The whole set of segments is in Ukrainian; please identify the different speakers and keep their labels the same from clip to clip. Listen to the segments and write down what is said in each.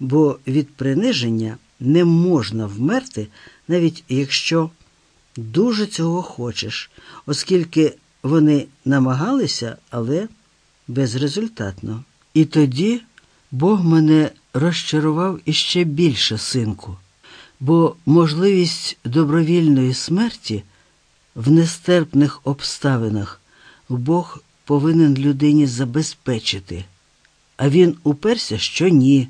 Speaker 1: бо від приниження не можна вмерти, навіть якщо дуже цього хочеш, оскільки вони намагалися, але безрезультатно. І тоді Бог мене розчарував іще більше, синку, бо можливість добровільної смерті в нестерпних обставинах Бог повинен людині забезпечити, а він уперся, що ні,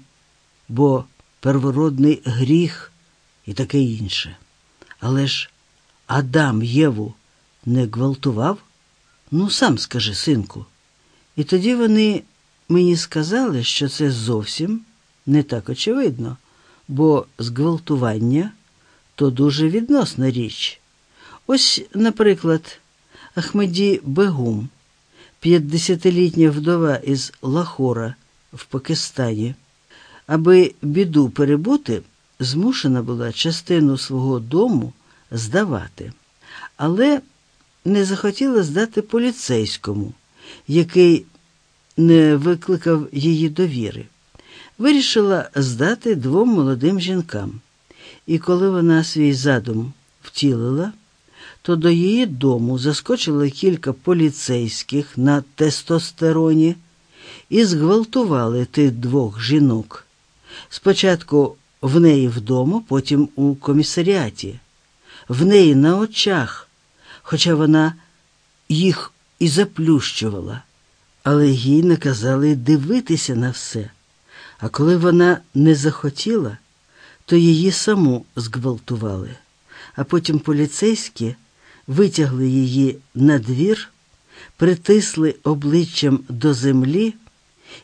Speaker 1: бо первородний гріх і таке інше. Але ж Адам Єву не гвалтував? Ну, сам скажи, синку. І тоді вони мені сказали, що це зовсім не так очевидно, бо зґвалтування то дуже відносна річ. Ось, наприклад, Ахмеді Бегум, 50-літня вдова із Лахора в Пакистані, аби біду перебути, змушена була частину свого дому здавати, але не захотіла здати поліцейському, який не викликав її довіри. Вирішила здати двом молодим жінкам. І коли вона свій задум втілила, то до її дому заскочили кілька поліцейських на тестостероні і зґвалтували тих двох жінок. Спочатку в неї вдома, потім у комісаріаті, в неї на очах, хоча вона їх і заплющувала, але їй наказали дивитися на все. А коли вона не захотіла, то її саму зґвалтували, а потім поліцейські витягли її на двір, притисли обличчям до землі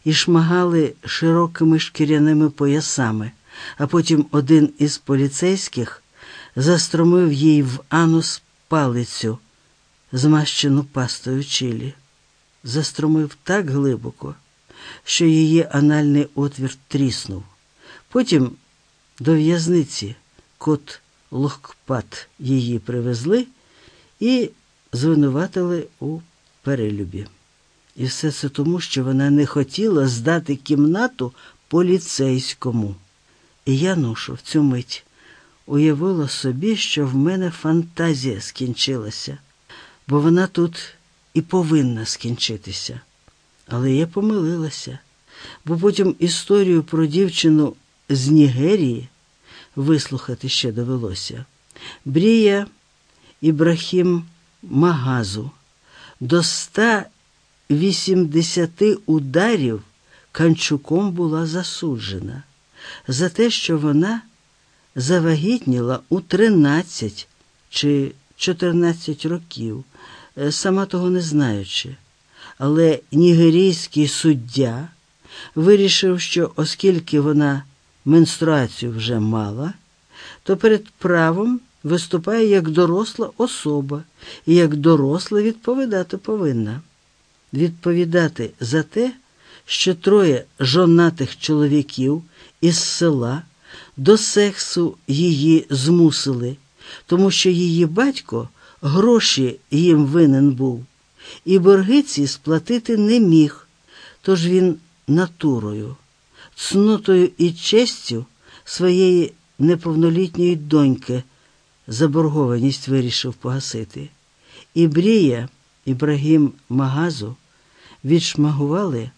Speaker 1: і шмагали широкими шкіряними поясами, а потім один із поліцейських застромив їй в анус палицю, змащену пастою чилі. Застромив так глибоко, що її анальний отвір тріснув. Потім до в'язниці кот Лохкпат її привезли і звинуватили у перелюбі. І все це тому, що вона не хотіла здати кімнату поліцейському. І я ношу в цю мить уявила собі, що в мене фантазія скінчилася, бо вона тут і повинна скінчитися. Але я помилилася, бо потім історію про дівчину з Нігерії вислухати ще довелося. Брія Ібрахім Магазу до 180 ударів Канчуком була засуджена за те, що вона завагітніла у 13 чи 14 років, е, сама того не знаючи. Але нігерійський суддя вирішив, що оскільки вона менструацію вже мала, то перед правом виступає як доросла особа і як доросла відповідати повинна. Відповідати за те, що троє жонатих чоловіків із села до сексу її змусили, тому що її батько гроші їм винен був, і борги ці сплатити не міг, тож він натурою, цнотою і честю своєї неповнолітньої доньки заборгованість вирішив погасити. І Брія Ібрагім Магазу відшмагували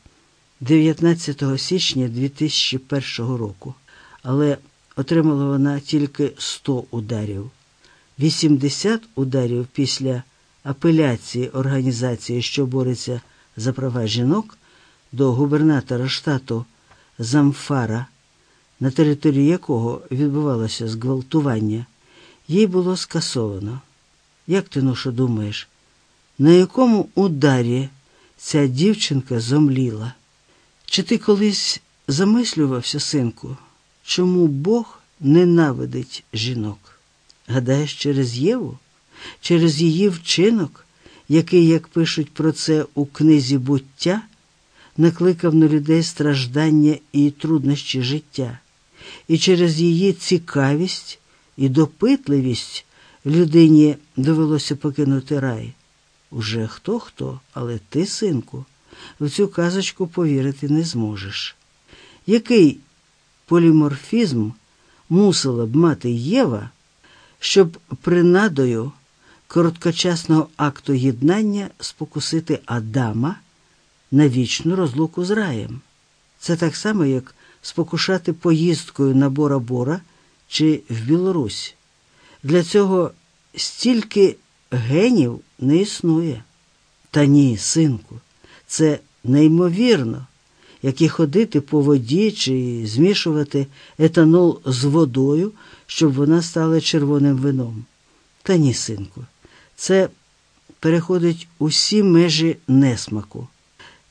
Speaker 1: 19 січня 2001 року, але отримала вона тільки 100 ударів, 80 ударів після апеляції організації, що бореться за права жінок, до губернатора штату Замфара, на території якого відбувалося зґвалтування, їй було скасовано. Як ти що думаєш, на якому ударі ця дівчинка зомліла? Чи ти колись замислювався, синку, чому Бог ненавидить жінок? Гадаєш, через Єву, через її вчинок, який, як пишуть про це у книзі буття, накликав на людей страждання і труднощі життя, і через її цікавість і допитливість людині довелося покинути рай. Уже хто хто, але ти, синку, в цю казочку повірити не зможеш. Який поліморфізм мусила б мати Єва, щоб принадою короткочасного акту єднання спокусити Адама на вічну розлуку з раєм. Це так само, як спокушати поїздкою на Бора Бора чи в Білорусь. Для цього стільки генів не існує. Та ні, синку, це неймовірно, як і ходити по воді чи змішувати етанол з водою, щоб вона стала червоним вином. Та ні, синку, це переходить усі межі несмаку.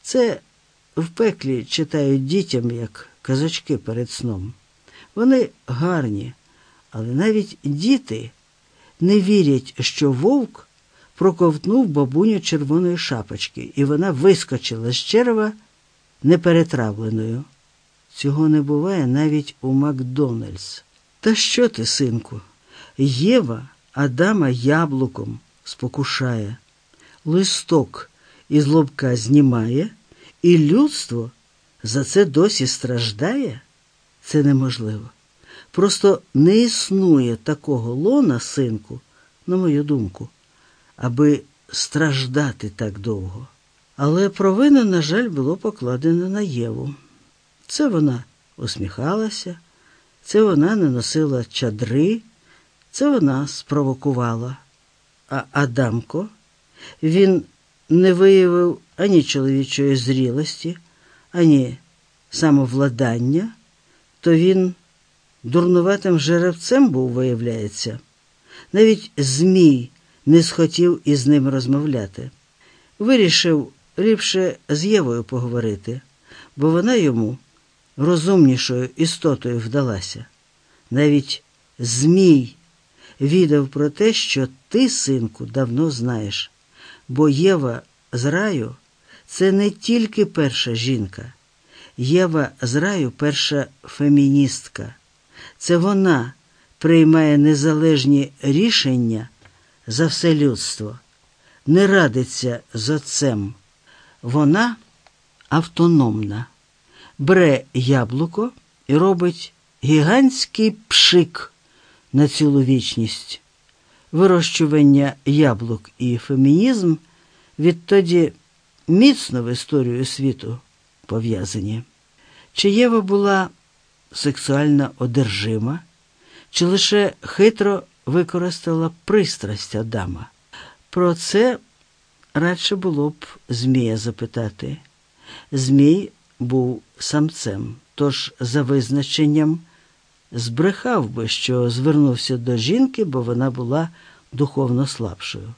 Speaker 1: Це в пеклі читають дітям як казачки перед сном. Вони гарні, але навіть діти не вірять, що вовк проковтнув бабуню червоної шапочки, і вона вискочила з черева неперетравленою. Цього не буває навіть у Макдональдс. Та що ти, синку? Єва Адама яблуком спокушає, листок із лобка знімає, і людство за це досі страждає? Це неможливо. Просто не існує такого лона, синку, на мою думку, аби страждати так довго. Але провина, на жаль, було покладено на Єву. Це вона усміхалася, це вона не носила чадри, це вона спровокувала. А Адамко він не виявив ані чоловічої зрілості, ані самовладання, то він дурнуватим жеребцем був, виявляється. Навіть Змій не схотів із ним розмовляти. Вирішив ліпше з Євою поговорити, бо вона йому розумнішою істотою вдалася. Навіть Змій відав про те, що ти, синку, давно знаєш, бо Єва з раю це не тільки перша жінка. Єва з раю перша феміністка. Це вона приймає незалежні рішення за все людство, не радиться з отцем. Вона автономна, бере яблуко і робить гігантський пшик на цілу вічність. Вирощування яблук і фемінізм відтоді міцно в історію світу пов'язані. Чи Єва була сексуально одержима, чи лише хитро використала пристрасть Адама? Про це радше було б Змія запитати. Змій був самцем, тож за визначенням збрехав би, що звернувся до жінки, бо вона була духовно слабшою.